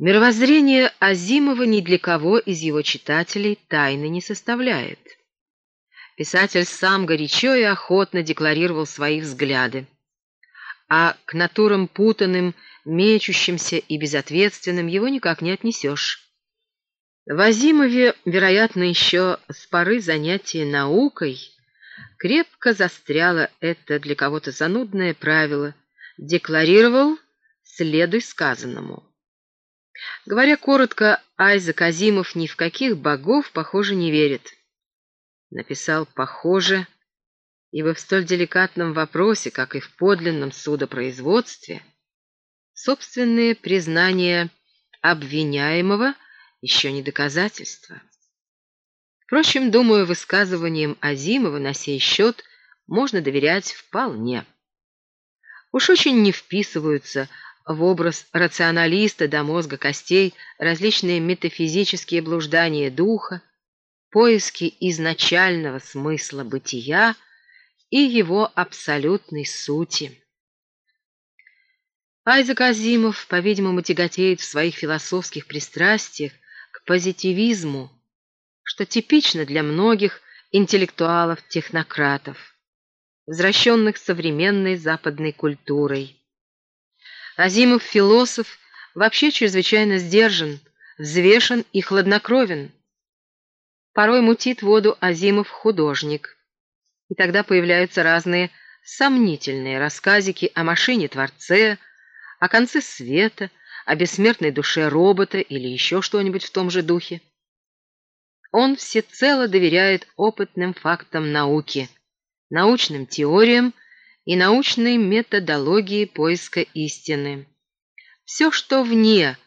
Мировоззрение Азимова ни для кого из его читателей тайны не составляет. Писатель сам горячо и охотно декларировал свои взгляды. А к натурам путанным, мечущимся и безответственным его никак не отнесешь. В Азимове, вероятно, еще с поры занятия наукой, крепко застряло это для кого-то занудное правило «декларировал, следуй сказанному». Говоря коротко, Айзек Азимов ни в каких богов, похоже, не верит. Написал «похоже», ибо в столь деликатном вопросе, как и в подлинном судопроизводстве, собственные признания обвиняемого еще не доказательство. Впрочем, думаю, высказываниям Азимова на сей счет можно доверять вполне. Уж очень не вписываются в образ рационалиста до мозга костей различные метафизические блуждания духа, поиски изначального смысла бытия и его абсолютной сути. Айзек Азимов, по-видимому, тяготеет в своих философских пристрастиях к позитивизму, что типично для многих интеллектуалов-технократов, возвращенных современной западной культурой. Азимов, философ, вообще чрезвычайно сдержан, взвешен и хладнокровен. Порой мутит воду Азимов художник. И тогда появляются разные сомнительные рассказики о машине-творце, о конце света, о бессмертной душе робота или еще что-нибудь в том же духе. Он всецело доверяет опытным фактам науки, научным теориям и научной методологии поиска истины. Все, что вне,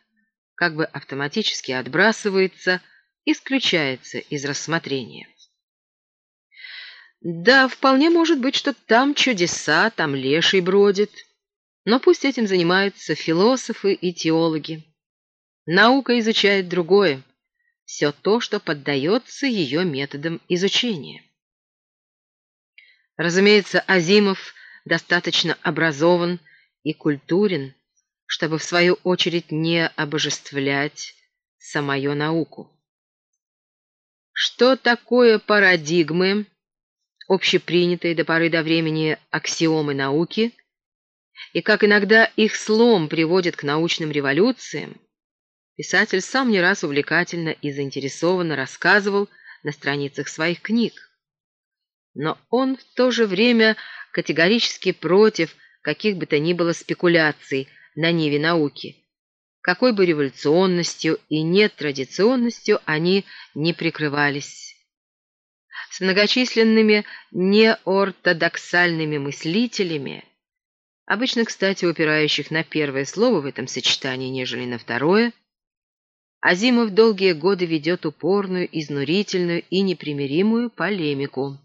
как бы автоматически отбрасывается, исключается из рассмотрения. Да, вполне может быть, что там чудеса, там леший бродит. Но пусть этим занимаются философы и теологи. Наука изучает другое, все то, что поддается ее методам изучения. Разумеется, Азимов достаточно образован и культурен, чтобы в свою очередь не обожествлять самую науку. Что такое парадигмы, общепринятые до поры до времени аксиомы науки, и как иногда их слом приводит к научным революциям, писатель сам не раз увлекательно и заинтересованно рассказывал на страницах своих книг. Но он в то же время категорически против каких бы то ни было спекуляций на ниве науки, какой бы революционностью и нетрадиционностью они не прикрывались. С многочисленными неортодоксальными мыслителями, обычно, кстати, упирающих на первое слово в этом сочетании, нежели на второе, Азимов долгие годы ведет упорную, изнурительную и непримиримую полемику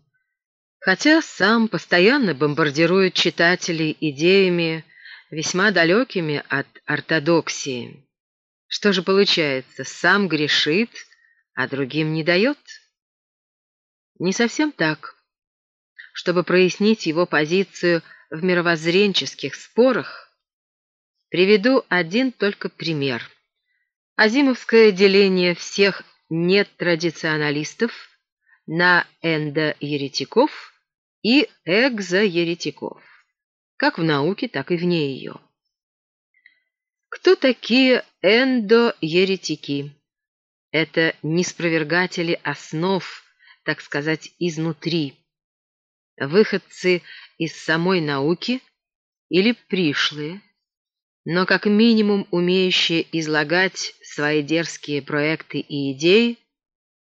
хотя сам постоянно бомбардирует читателей идеями, весьма далекими от ортодоксии. Что же получается, сам грешит, а другим не дает? Не совсем так. Чтобы прояснить его позицию в мировоззренческих спорах, приведу один только пример. Азимовское деление всех нетрадиционалистов на эндоеретиков – и экзоеретиков, как в науке, так и вне ее. Кто такие эндоеретики? Это неспровергатели основ, так сказать, изнутри, выходцы из самой науки или пришлые, но как минимум умеющие излагать свои дерзкие проекты и идеи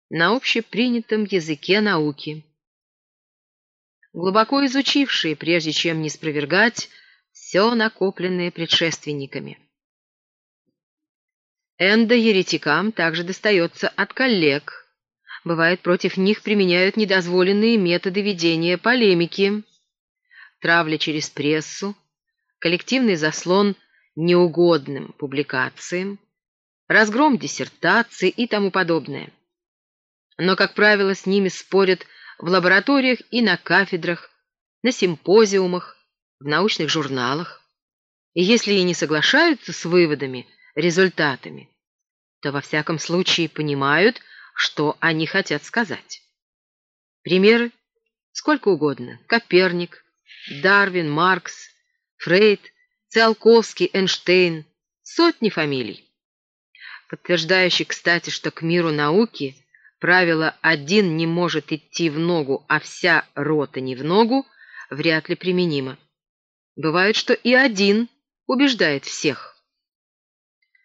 на общепринятом языке науки глубоко изучившие, прежде чем не спровергать, все накопленное предшественниками. Эндо-еретикам также достается от коллег. Бывает, против них применяют недозволенные методы ведения полемики, травля через прессу, коллективный заслон неугодным публикациям, разгром диссертаций и тому подобное. Но, как правило, с ними спорят в лабораториях и на кафедрах, на симпозиумах, в научных журналах. И если и не соглашаются с выводами, результатами, то во всяком случае понимают, что они хотят сказать. Примеры сколько угодно. Коперник, Дарвин, Маркс, Фрейд, Циолковский, Эйнштейн. Сотни фамилий. Подтверждающий, кстати, что к миру науки правило «один не может идти в ногу, а вся рота не в ногу» вряд ли применимо. Бывает, что и один убеждает всех.